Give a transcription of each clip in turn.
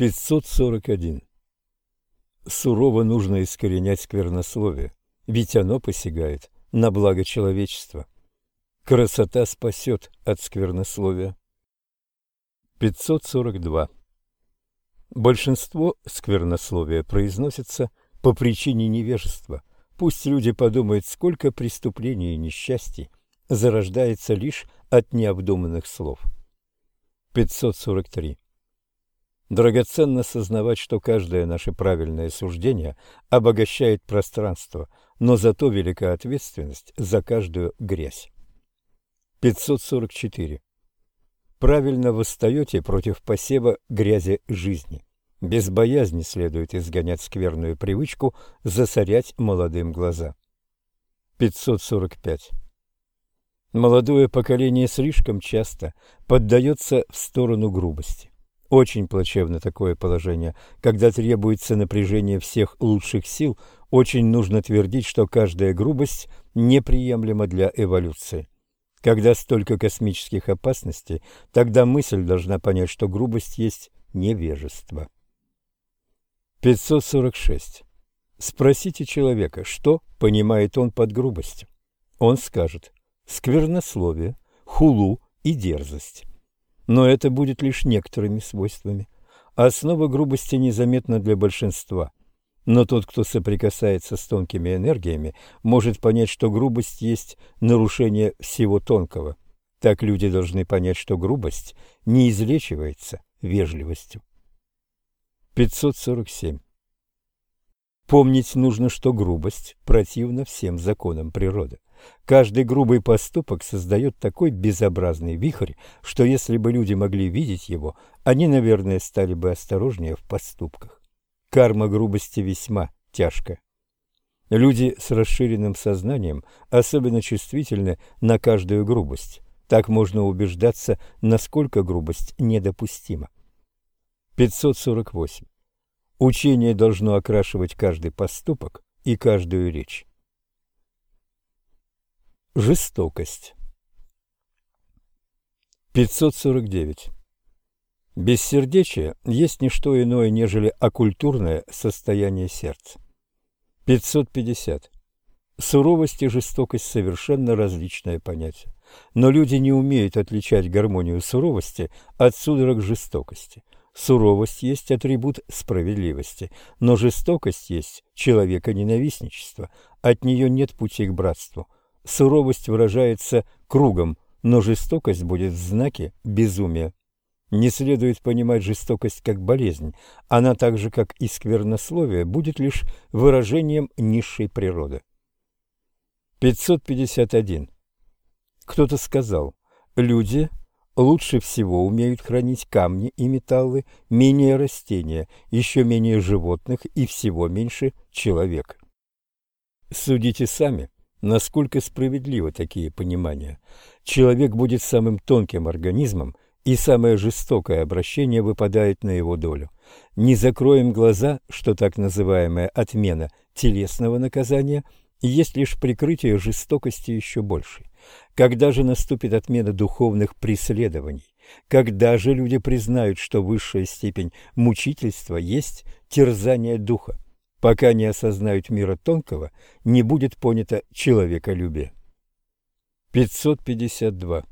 541. Сурово нужно искоренять сквернословие, ведь оно посягает на благо человечества. Красота спасет от сквернословия. 542. Большинство сквернословия произносится по причине невежества. Пусть люди подумают, сколько преступлений и несчастий зарождается лишь от необдуманных слов. 543. Драгоценно сознавать, что каждое наше правильное суждение обогащает пространство, но зато велика ответственность за каждую грязь. 544. Правильно восстаете против посева грязи жизни. Без боязни следует изгонять скверную привычку засорять молодым глаза. 545. Молодое поколение слишком часто поддается в сторону грубости. Очень плачевно такое положение. Когда требуется напряжение всех лучших сил, очень нужно твердить, что каждая грубость неприемлема для эволюции. Когда столько космических опасностей, тогда мысль должна понять, что грубость есть невежество. 546. Спросите человека, что понимает он под грубостью. Он скажет сквернословие, хулу и дерзость но это будет лишь некоторыми свойствами. Основа грубости незаметна для большинства. Но тот, кто соприкасается с тонкими энергиями, может понять, что грубость есть нарушение всего тонкого. Так люди должны понять, что грубость не излечивается вежливостью. 547. Помнить нужно, что грубость противна всем законам природы. Каждый грубый поступок создает такой безобразный вихрь, что если бы люди могли видеть его, они, наверное, стали бы осторожнее в поступках. Карма грубости весьма тяжкая. Люди с расширенным сознанием особенно чувствительны на каждую грубость. Так можно убеждаться, насколько грубость недопустима. 548. Учение должно окрашивать каждый поступок и каждую речь. Жестокость. 549. Бессердечие есть не что иное, нежели оккультурное состояние сердца. 550. Суровость и жестокость – совершенно различное понятие. Но люди не умеют отличать гармонию суровости от судорог жестокости. Суровость есть атрибут справедливости, но жестокость есть человека-ненавистничество. От нее нет пути к братству – суровость выражается кругом, но жестокость будет в знаке безумия. Не следует понимать жестокость как болезнь. Она так же, как и сквернословие, будет лишь выражением низшей природы. 551. Кто-то сказал, люди лучше всего умеют хранить камни и металлы, менее растения, еще менее животных и всего меньше человека. Судите сами. Насколько справедливы такие понимания? Человек будет самым тонким организмом, и самое жестокое обращение выпадает на его долю. Не закроем глаза, что так называемая отмена телесного наказания есть лишь прикрытие жестокости еще большей. Когда же наступит отмена духовных преследований? Когда же люди признают, что высшая степень мучительства есть терзание духа? Пока не осознают мира тонкого, не будет понято человеколюбие. 552.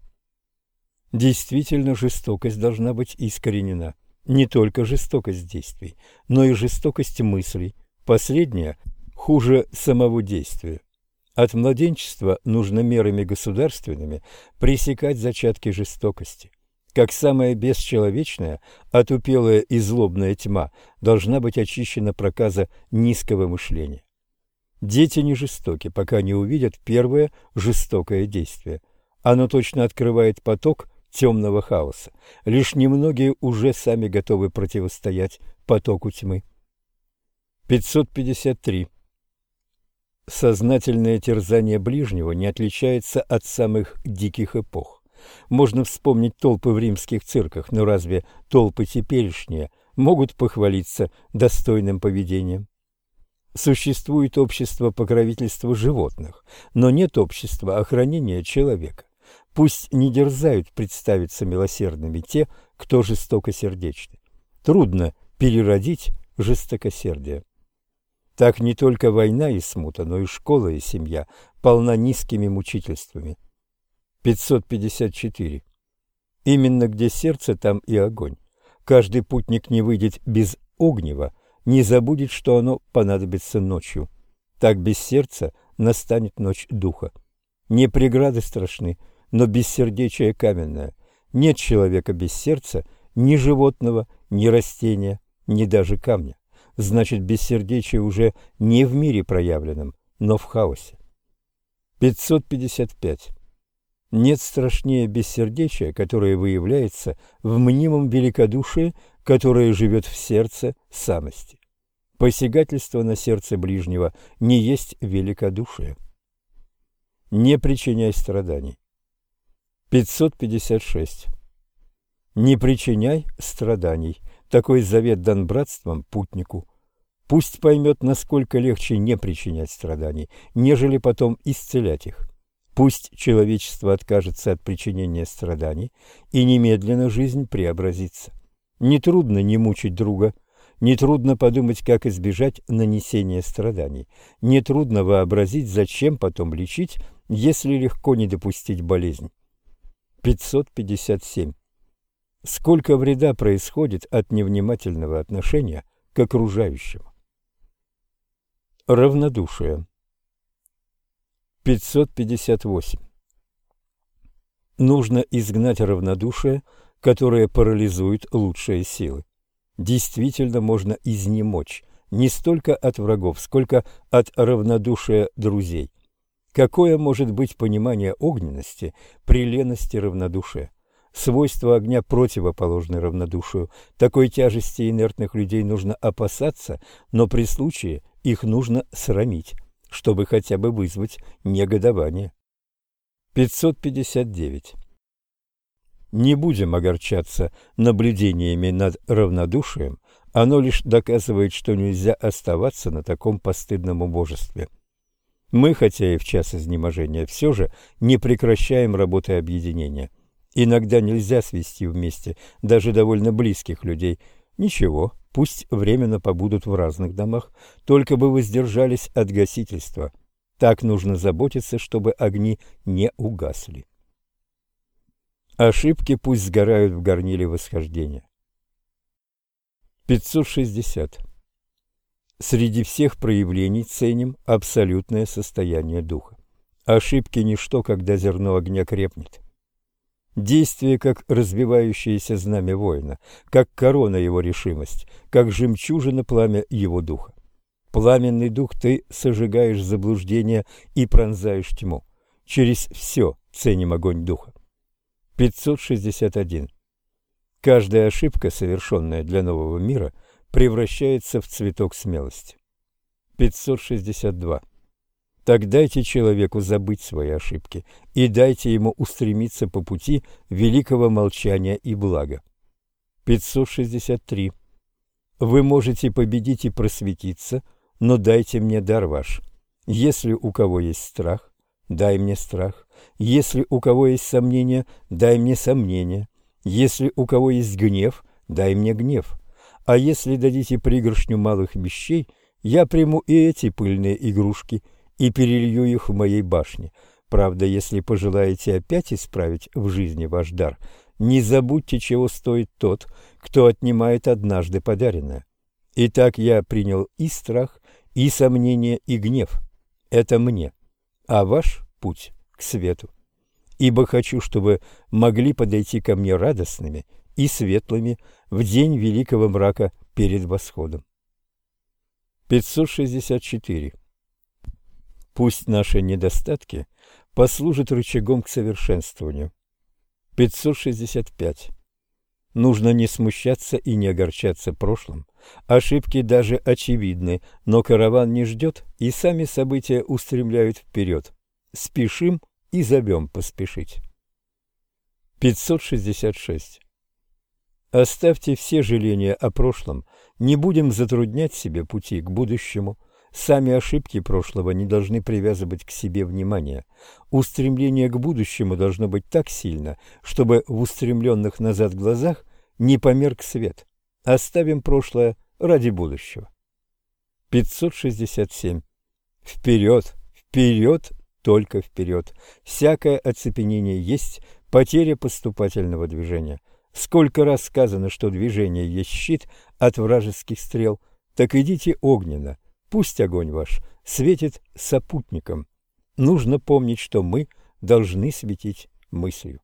Действительно, жестокость должна быть искоренена. Не только жестокость действий, но и жестокость мыслей. Последняя хуже самого действия. От младенчества нужно мерами государственными пресекать зачатки жестокости как самая бесчеловечная, отупелая и злобная тьма должна быть очищена проказа низкого мышления. Дети не жестоки, пока не увидят первое жестокое действие. Оно точно открывает поток темного хаоса. Лишь немногие уже сами готовы противостоять потоку тьмы. 553. Сознательное терзание ближнего не отличается от самых диких эпох. Можно вспомнить толпы в римских цирках, но разве толпы теперешние могут похвалиться достойным поведением? Существует общество покровительства животных, но нет общества охранения человека. Пусть не дерзают представиться милосердными те, кто жестокосердечны. Трудно переродить жестокосердие. Так не только война и смута, но и школа и семья полна низкими мучительствами. 554. Именно где сердце, там и огонь. Каждый путник не выйдет без огнева, не забудет, что оно понадобится ночью. Так без сердца настанет ночь духа. Не преграды страшны, но бессердечие каменное. Нет человека без сердца, ни животного, ни растения, ни даже камня значит бессердечие уже не в мире проявленном, но в хаосе. 555. Нет страшнее бессердечия, которое выявляется в мнимом великодушии, которое живет в сердце самости. Посягательство на сердце ближнего не есть великодушие. Не причиняй страданий. 556. Не причиняй страданий. Такой завет дан братством путнику. Пусть поймет, насколько легче не причинять страданий, нежели потом исцелять их. Пусть человечество откажется от причинения страданий, и немедленно жизнь преобразится. Нетрудно не мучить друга, нетрудно подумать, как избежать нанесения страданий, нетрудно вообразить, зачем потом лечить, если легко не допустить болезнь. 557. Сколько вреда происходит от невнимательного отношения к окружающему. Равнодушие. 558. Нужно изгнать равнодушие, которое парализует лучшие силы. Действительно можно изнемочь не столько от врагов, сколько от равнодушия друзей. Какое может быть понимание огненности при лености равнодушия? Свойства огня противоположны равнодушию. Такой тяжести инертных людей нужно опасаться, но при случае их нужно срамить, чтобы хотя бы вызвать негодование. 559. Не будем огорчаться наблюдениями над равнодушием, оно лишь доказывает, что нельзя оставаться на таком постыдном убожестве. Мы, хотя и в час изнеможения, все же не прекращаем работы объединения. Иногда нельзя свести вместе даже довольно близких людей. Ничего, пусть временно побудут в разных домах, только бы воздержались от гасительства. Так нужно заботиться, чтобы огни не угасли. Ошибки пусть сгорают в горниле восхождения. 560. Среди всех проявлений ценим абсолютное состояние духа. Ошибки – ничто, когда зерно огня крепнет. Действие, как развивающееся знамя воина, как корона его решимость, как жемчужина пламя его духа. Пламенный дух ты сожигаешь заблуждение и пронзаешь тьму. Через все ценим огонь духа. 561. Каждая ошибка, совершенная для нового мира, превращается в цветок смелости. 562. Так дайте человеку забыть свои ошибки и дайте ему устремиться по пути великого молчания и блага. 563. Вы можете победить и просветиться, но дайте мне дар ваш. Если у кого есть страх, дай мне страх. Если у кого есть сомнения, дай мне сомнения. Если у кого есть гнев, дай мне гнев. А если дадите пригоршню малых вещей, я приму и эти пыльные игрушки – и перелью их в моей башне. Правда, если пожелаете опять исправить в жизни ваш дар, не забудьте, чего стоит тот, кто отнимает однажды подаренное. Итак, я принял и страх, и сомнение, и гнев. Это мне, а ваш путь к свету. Ибо хочу, чтобы могли подойти ко мне радостными и светлыми в день великого мрака перед восходом. 564. Пусть наши недостатки послужат рычагом к совершенствованию. 565. Нужно не смущаться и не огорчаться прошлым. Ошибки даже очевидны, но караван не ждет, и сами события устремляют вперед. Спешим и зовем поспешить. 566. Оставьте все жаления о прошлом, не будем затруднять себе пути к будущему. Сами ошибки прошлого не должны привязывать к себе внимание. Устремление к будущему должно быть так сильно, чтобы в устремленных назад глазах не померк свет. Оставим прошлое ради будущего. 567. Вперед, вперед, только вперед. Всякое оцепенение есть потеря поступательного движения. Сколько раз сказано, что движение есть щит от вражеских стрел, так идите огненно, пусть огонь ваш светит сопутником. Нужно помнить, что мы должны светить мыслью.